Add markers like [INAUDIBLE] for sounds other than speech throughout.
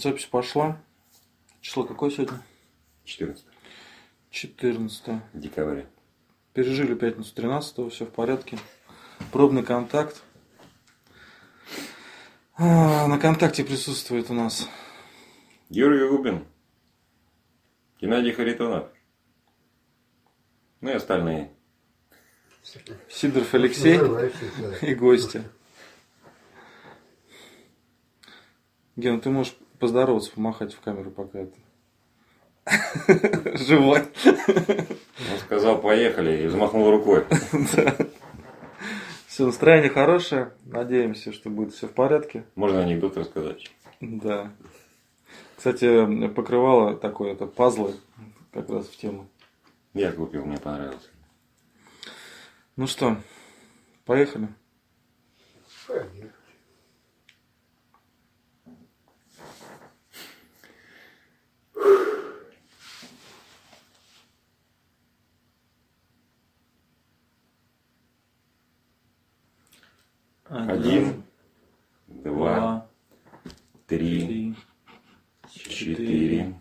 Запись пошла. Число какое сегодня? 14 14. декабря. Пережили пятницу 13 все в порядке. Пробный контакт. А, на контакте присутствует у нас Юрий Губин, Геннадий Харитонов, ну и остальные. Сидоров Алексей и гости. Ген, ты можешь поздороваться, помахать в камеру пока это. [LAUGHS] Живой. Он сказал, поехали, и взмахнул рукой. [LAUGHS] Все, настроение хорошее. Надеемся, что будет все в порядке. Можно анекдот рассказать? Да. Кстати, покрывало такое, это пазлы, как раз в тему. Я купил, мне понравился. Ну что, поехали? Один, два, три, три, четыре,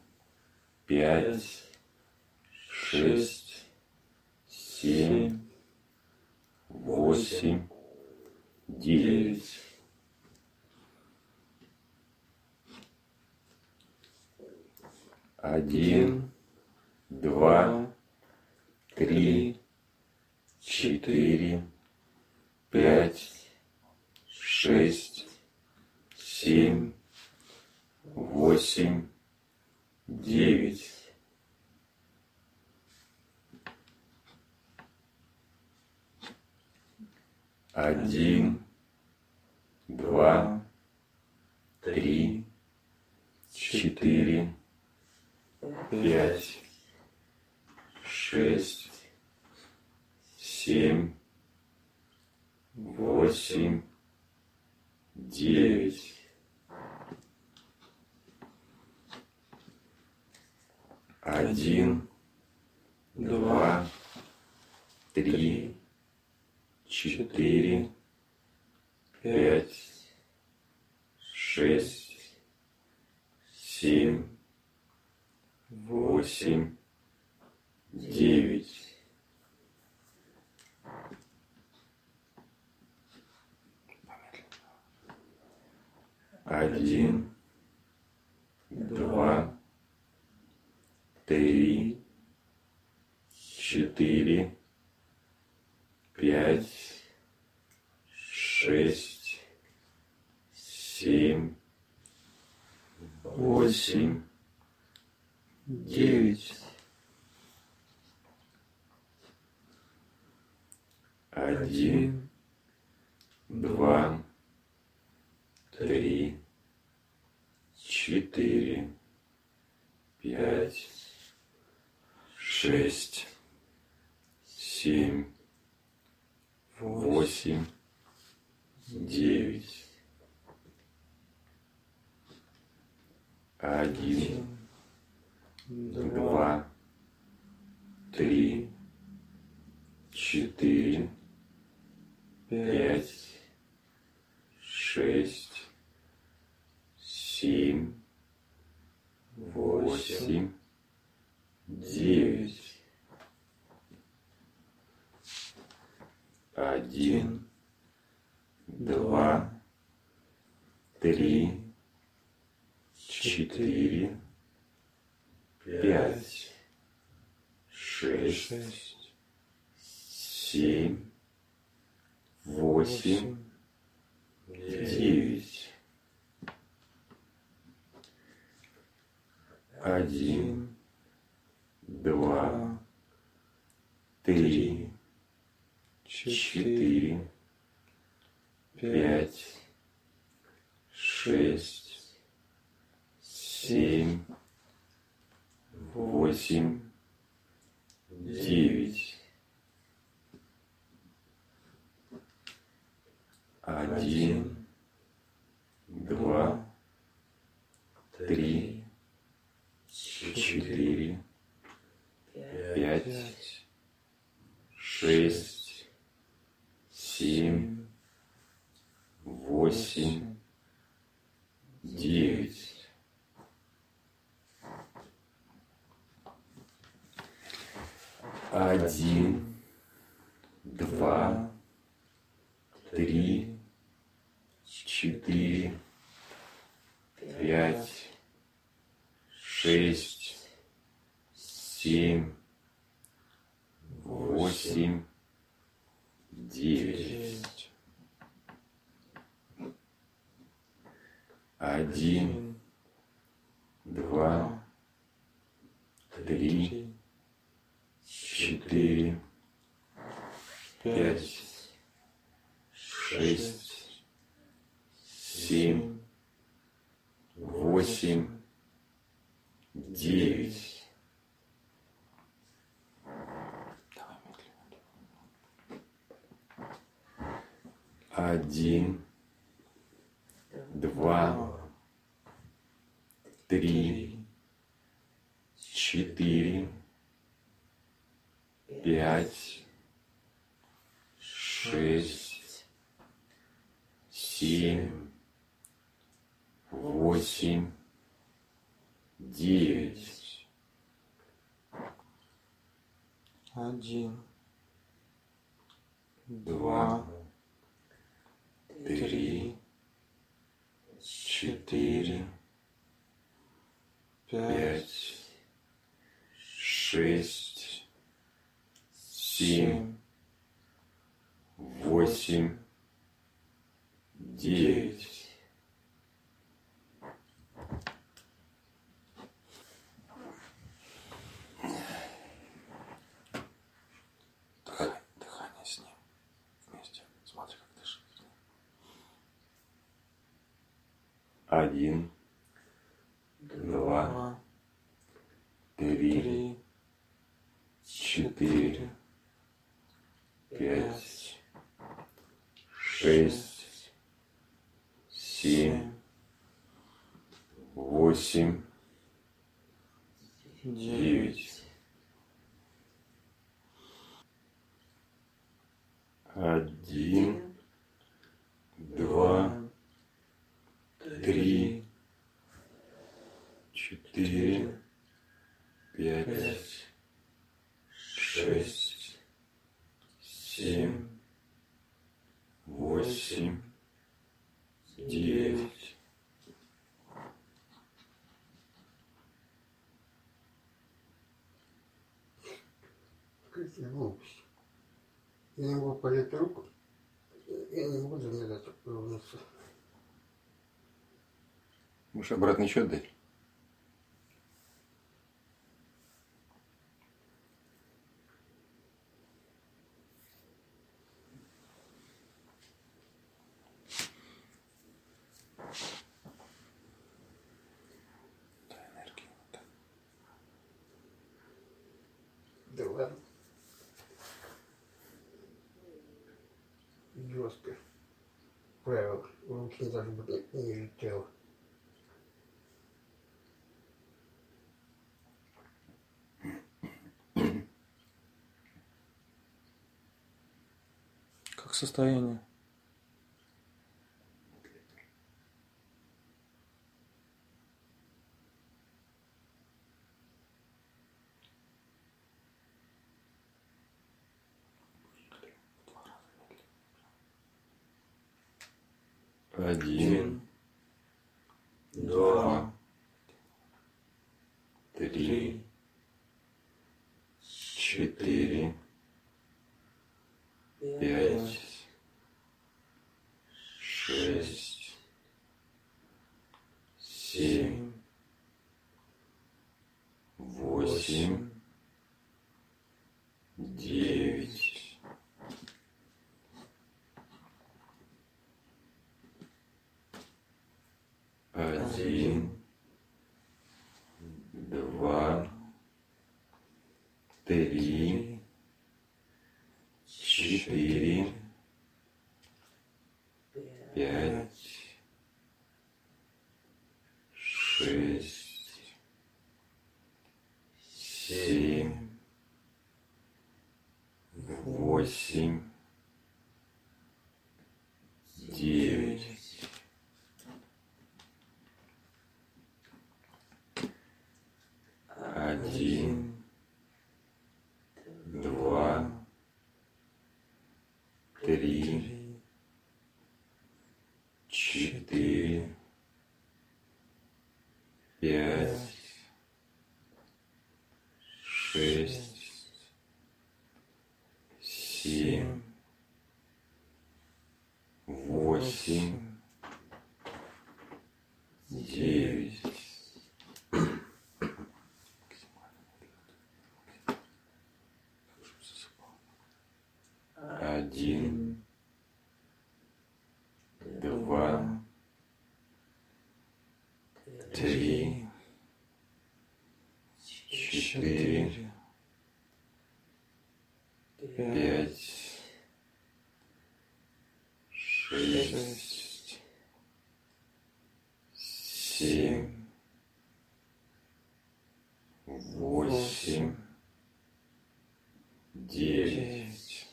пять, шесть, семь, восемь, девять. Один, два, три, четыре, пять, шесть, семь, восемь, девять. Один, два, три, четыре, пять, шесть, семь, восемь, девять. Один, два, три, четыре, пять, шесть, семь, восемь, девять. Один, два, три, четыре, пять, шесть, семь, восемь, девять. Один, два, три, четыре, пять, шесть, семь, восемь, девять. Один, два, три, четыре, пять, шесть, семь, восемь, девять. Один, два, три, четыре, пять, шесть, семь, восемь, девять. Один, два, три, четыре, пять, шесть, семь, восемь, девять. Один, два, три, четыре, пять, шесть, семь, восемь, девять. Один, два, три, четыре, пять, шесть, семь, восемь, девять. Один, два, три, четыре, пять, шесть, семь, восемь, девять. Один, два, три, четыре, пять, шесть, семь, восемь, девять. Один, Два, три, четыре, пять, шесть, семь, восемь, девять. Дыхание, дыхание с ним вместе. Смотри, как дышит. Один, два, три, три, четыре, пять, шесть, семь, восемь, девять. Один, два, три, четыре, пять, шесть, семь, восемь, девять. Какая глупость. Я не могу поднять руку. Я не могу замерять ровности. Можешь обратный счет дать? энергию. Вот так. Да ладно. Жестко. Должны быть ниже тела. Как состояние? Один, два, три, четыре, пять, шесть, семь, восемь, девять. Один, два, три, четыре, пять, шесть, семь, восемь, девять. четыре, пять, шесть, семь, восемь, девять, один, два, три, четыре, пять, шесть, семь, восемь, девять,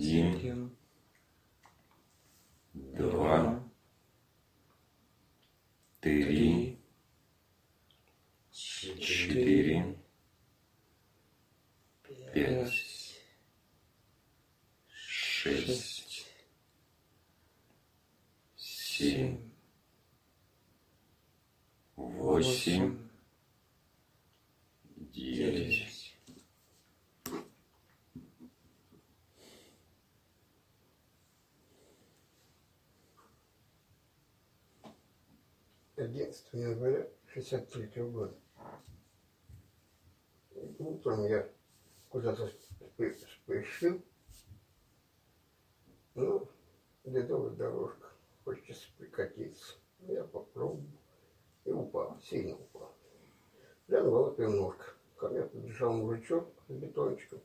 один, два, три, 11 января 63 года. Утром я куда-то спешил, ну, ледовая дорожка, хочется прикатиться. Я попробовал и упал, сильно упал. Рядом была пивнушка. Ко мне подбежал мужичок с бетончиком.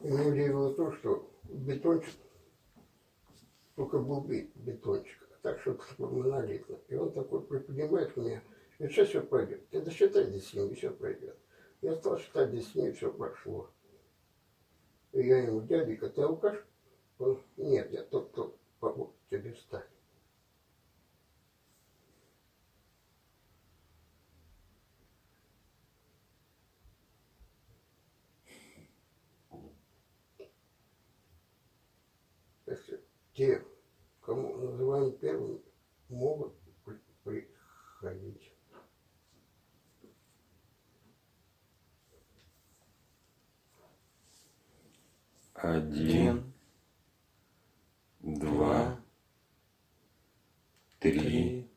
И мне удивило то, что бетончик, только был бетончик, так такое монолитно. И он такой приподнимает меня. И сейчас все пройдет. Ты досчитай до семи, все пройдет. Я стал считать до семи, все прошло. И я ему, дяденька, ты алкаш? Он, нет, я тот, кто помог тебе встать. Те, называем первыми, могут при- приходить. Один, два, три,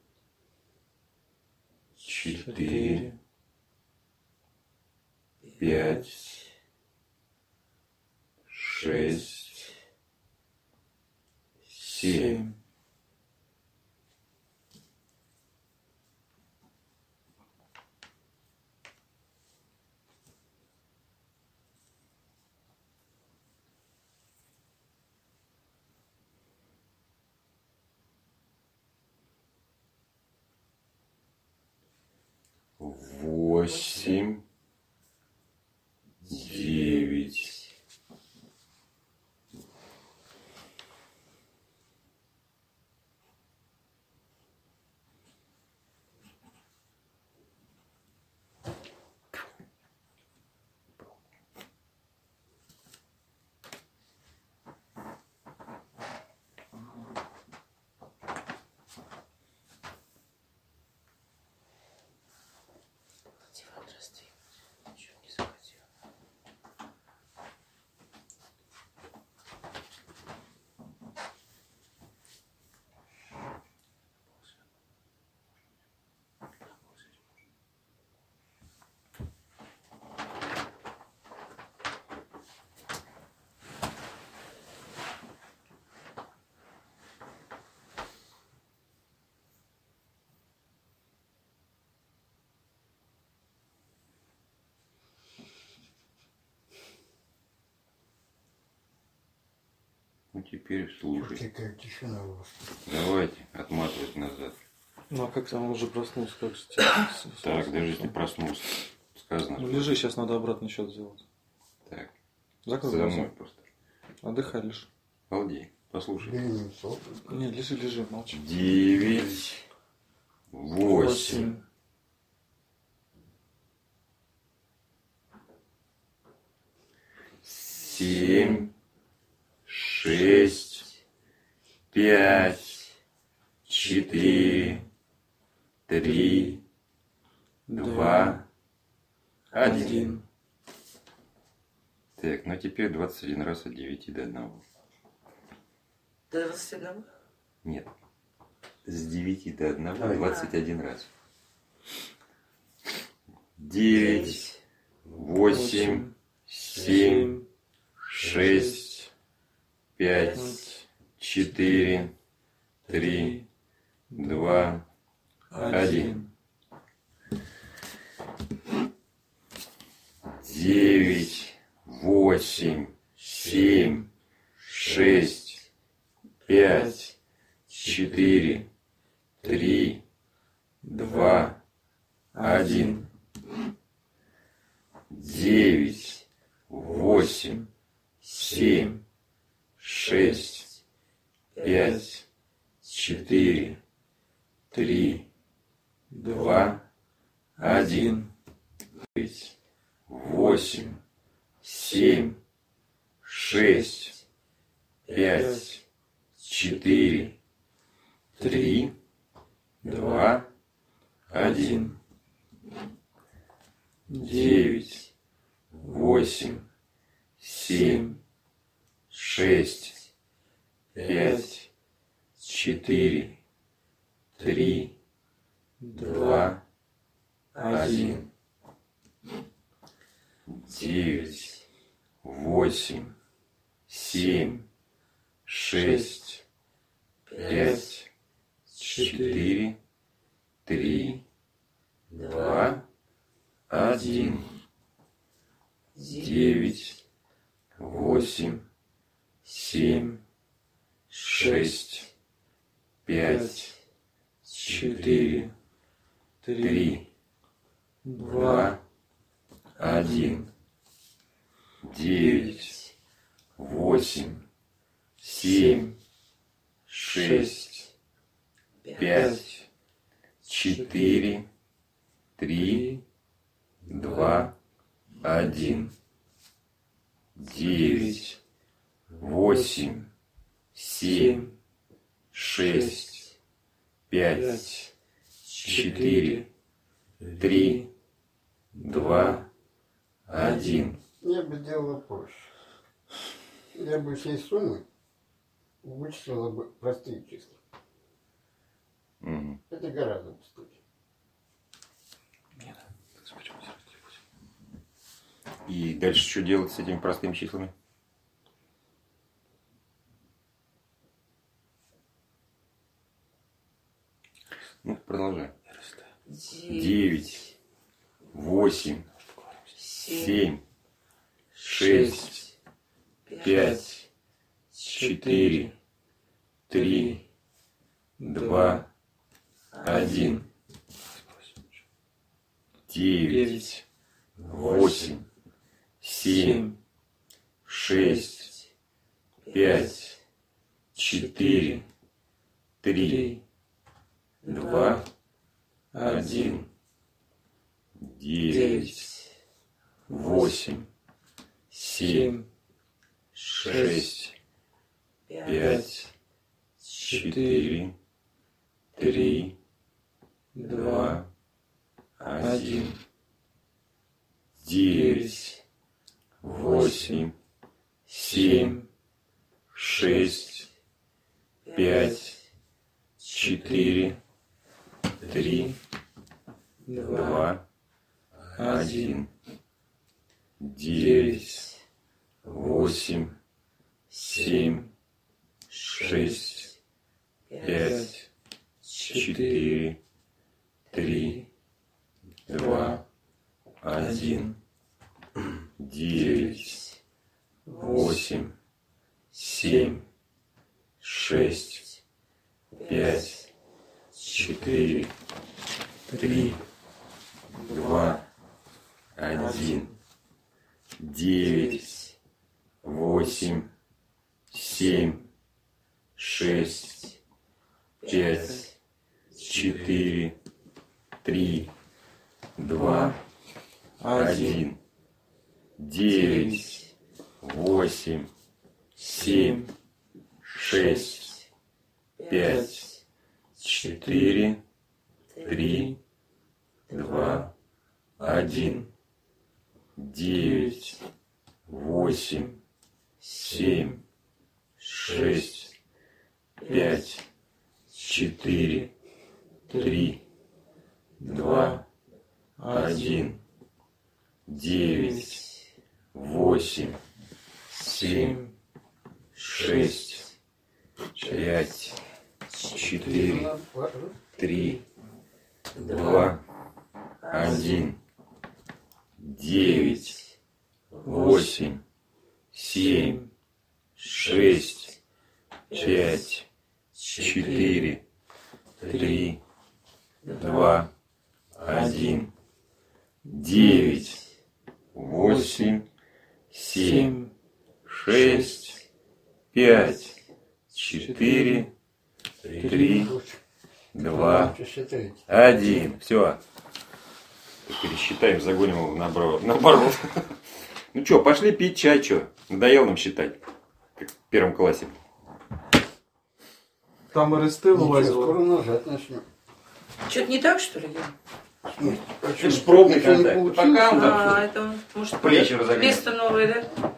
четыре, пять, шесть, семь, семь, восемь, девять, Диван раздвинуть. Ничего не захотел. Ну теперь слушай. Какая тишина у вас. Давайте отматывать назад. Ну а как там он уже проснулся, как же тебя? Так, даже если проснулся. Сказано. Ну лежи, сейчас надо обратный счет сделать. Так, Закрой за мной глаза. просто. Отдыхай лишь. Балдей, послушай. Беременный сок. Не, лежи, лежи, молчи. Девять, восемь, семь, шесть, пять, четыре, три, два, один. Так, ну теперь 21 раз от 9 до 1. До 21? Нет. С 9 до 1 21 раз. 9, 8, 7, 6, 5, 4, 3, 2, 1. 9, 8, 7, 6, 5, 4, 3, 2, 1. 9, 8, 7, 6, 5, 4, 3, 2, 1. 9, 8, 7, 6, 5, 4, 3, 2, 1. 9, 8, 7, 6, 5, 4, 3, 2, 1. 9, 8, 7, 6, 5, 4, 3, 2, 1, 9, 8, 7, 6, 5, 4, 3, 2, 1, 9, 8, 7, 6, 5, 4, 3, 2, 1, 9, 8, 7, 6, 5, 4, 3, 2, 1. Я бы делала проще. Я бы всей суммы вычислила бы простые числа. Мгм. Это гораздо быстрее. И дальше что делать с этими простыми числами? Ну, продолжай. Девять, восемь, семь, шесть, пять, четыре, три, два, один, девять, восемь, семь, шесть, пять, четыре, три, два, один, девять, восемь, семь, шесть, пять, четыре, три, два, один, девять, восемь, семь, шесть, пять, четыре, три, два, один, девять, восемь, семь, шесть, пять, четыре, три, два, один, девять, восемь, семь, шесть, пять, четыре, три, два, один, девять, восемь, семь, шесть, пять, четыре, три, два, один, девять, восемь, семь, шесть, пять, четыре, три, два, один, девять, восемь, семь, шесть, пять, четыре, три, два, один, девять, восемь, семь, шесть, пять, четыре, три, два, один, девять, восемь, семь, шесть, пять, четыре, три, два, один, девять, восемь, семь, шесть, пять, четыре, три, два, один. Все. Пересчитаем, загоним его наоборот. [LAUGHS] Ну что, пошли пить чай, что? Надоело нам считать, как в первом классе. Там РСТ Ничего, вылазило. скоро нажать начнем. Что-то не так, что ли? Ген? Это ж пробный контакт. Пока он А, там это он, может, Плечи разогнет. место новое, да?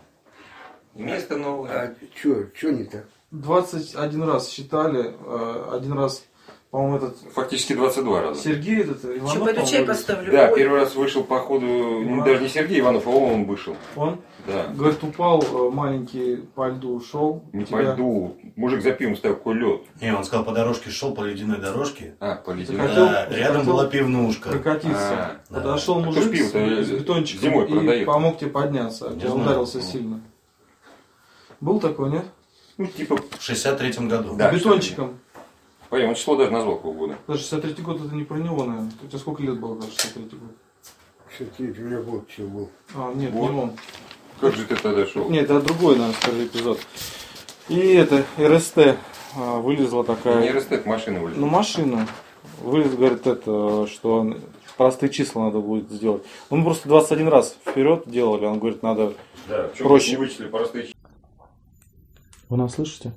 место новое. А что, что не так? 21 раз считали. э, Один раз, по-моему, этот Фактически 22 раза. Сергей, этот Иванов, Что, пойду чай по-моему, поставлю? Да, Ой, первый раз вышел, походу, не- Иван. даже не Сергей Иванов, а он вышел. Он, Да. говорит, упал э, маленький по льду, ушел. Не Тебя- по льду. Мужик за пивом ставил какой лед. Не, он сказал, по дорожке шел, по ледяной дорожке. А, полетел. Захотел- Да, рядом была пивнушка. Прокатиться. А, Подошел да. мужик ж пиво-то с, бетончиком зимой и продают. помог тебе подняться. Не знаю. ударился Ну. сильно. Был такой, нет? Ну, типа, В 63-м году. Да. с бетончиком. Понятно, он число даже назвал полгода. Даже 63 год это не про него, наверное. У тебя сколько лет было, когда 63 год? Все-таки у меня год все был. А, нет, Вот. не он. Как же ты тогда шел? Нет, это другой, наверное, скорее эпизод. И это, РСТ а, вылезла такая. Не растет, машина вылезла. Ну, машина. Вылез, говорит, это, что простые числа надо будет сделать. Ну, мы просто 21 раз вперед делали. Он говорит, надо... Да, проще. не вычислили простые Вы нас слышите?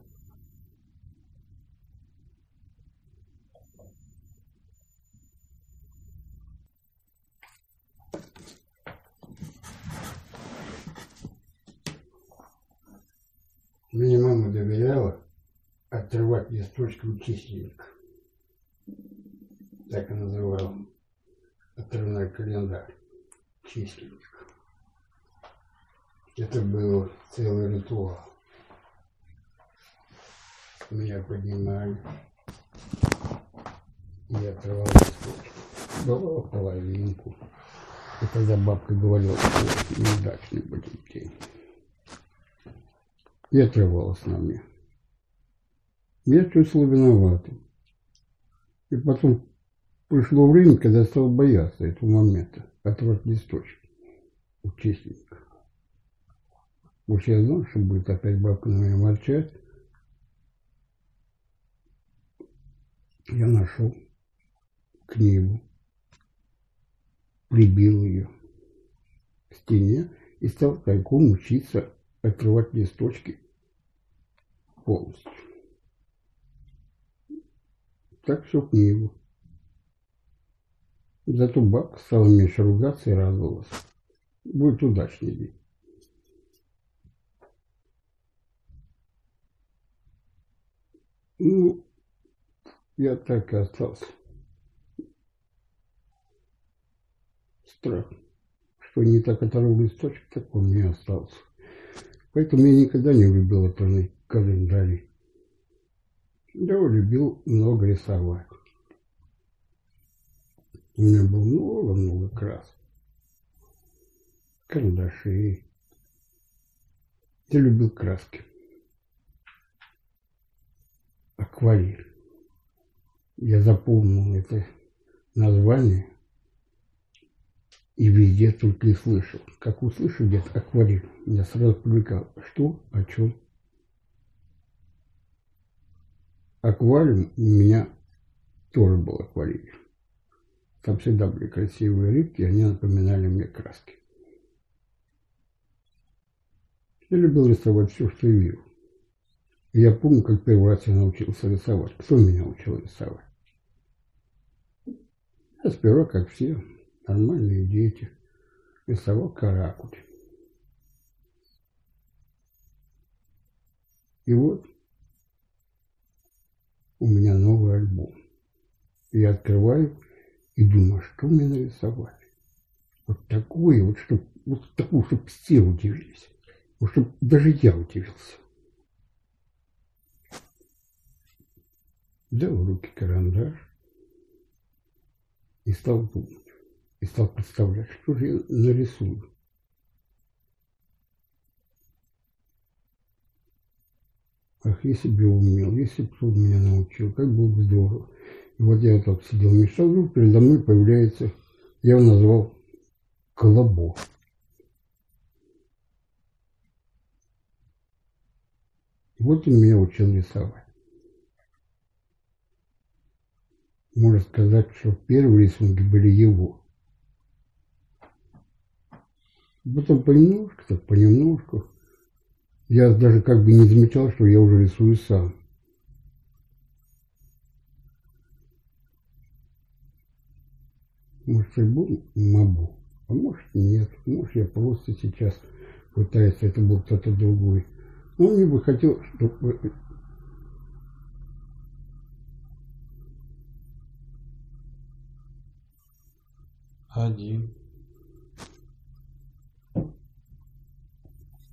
Мне мама доверяла отрывать листочком чистильник. Так и называл. Отрывной календарь. Чистильник. Это был целый ритуал. Меня поднимали. Я отрывал листочек. Давал половинку. И тогда бабка говорила, что неудачный будет день и отрывалась на мне. Я чувствовал виноватым. И потом пришло время, когда я стал бояться этого момента, отрывать листочек у честника. Уж я знал, что будет опять бабка на меня ворчать. Я нашел книгу, прибил ее к стене и стал тайком учиться открывать листочки полностью. Так всю книгу. Зато бабка стала меньше ругаться и радовалась. Будет удачный день. Ну, я так и остался. Страх, что не так оторвал листочек, так он мне остался. Поэтому я никогда не любил отрывные календари. Я любил много рисовать. У меня было много-много красок. Карандаши. Я любил краски. Акварель. Я запомнил это название и везде только и слышал. Как услышал где-то акварель, я сразу привыкал. Что? О чем? Аквариум у меня тоже был акварель. Там всегда были красивые рыбки, они напоминали мне краски. Я любил рисовать все, что видел. И я помню, как первый раз я научился рисовать. Кто меня учил рисовать? Я сперва, как все, нормальные дети, рисовал каракуль. И вот у меня новый альбом. Я открываю и думаю, что мне нарисовать? Вот такое, вот, чтоб, вот такую, чтобы все удивились. Вот чтобы даже я удивился. Взял в руки карандаш и стал думать. И стал представлять, что же я нарисую. Ах, если бы я умел, если бы кто меня научил, как было бы здорово. И вот я так сидел, мечтал, вдруг передо мной появляется, я его назвал Колобок. Вот он меня учил рисовать. Можно сказать, что первые рисунки были его. Потом понемножку, так понемножку. Я даже как бы не замечал, что я уже рисую сам. Может, и был могу, а может нет. Может, я просто сейчас пытаюсь, это был кто-то другой. Но мне бы хотелось, чтобы Один.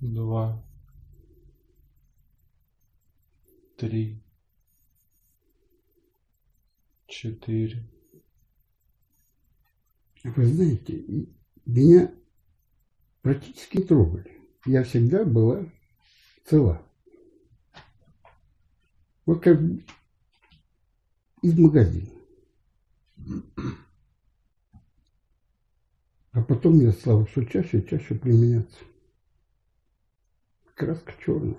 Два. Три. Четыре. Вы знаете, меня практически трогали. Я всегда была цела. Вот как из магазина. А потом я стал все чаще и чаще применяться. Краска черная.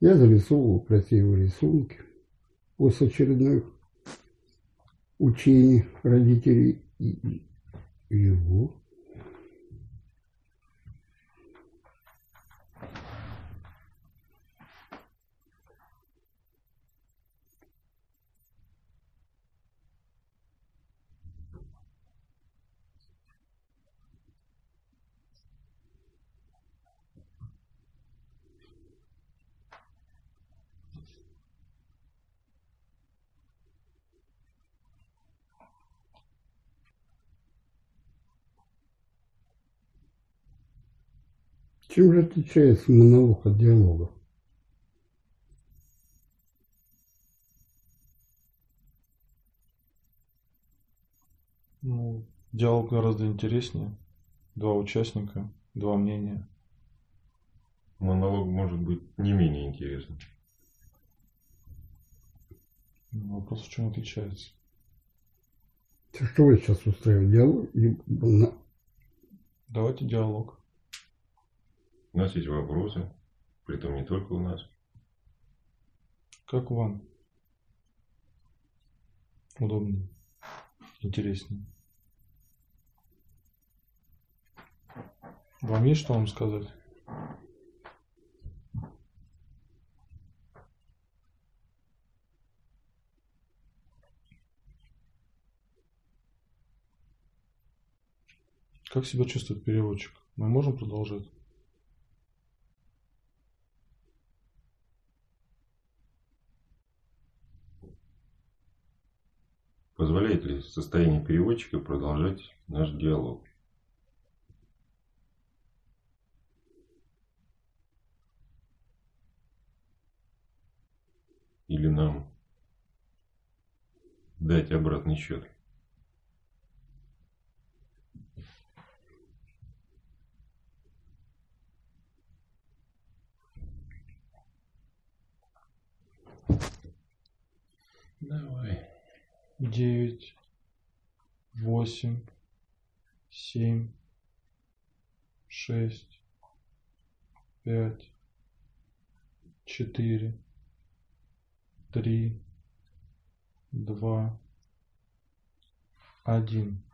Я зарисовывал красивые рисунки после очередных учений родителей и его. Чем же отличается монолог от диалога? Ну, диалог гораздо интереснее. Два участника, два мнения. Монолог может быть не менее интересным. Ну, Вопрос в чем отличается? Что вы сейчас устраиваете? Диалог? И на- Давайте диалог. У нас есть вопросы, притом не только у нас. Как вам? Удобнее. Интереснее. Вам есть что вам сказать? Как себя чувствует переводчик? Мы можем продолжать? Позволяет ли состояние переводчика продолжать наш диалог? Или нам дать обратный счет? Давай. Девять, восемь, семь, шесть, пять, четыре, три, два, один.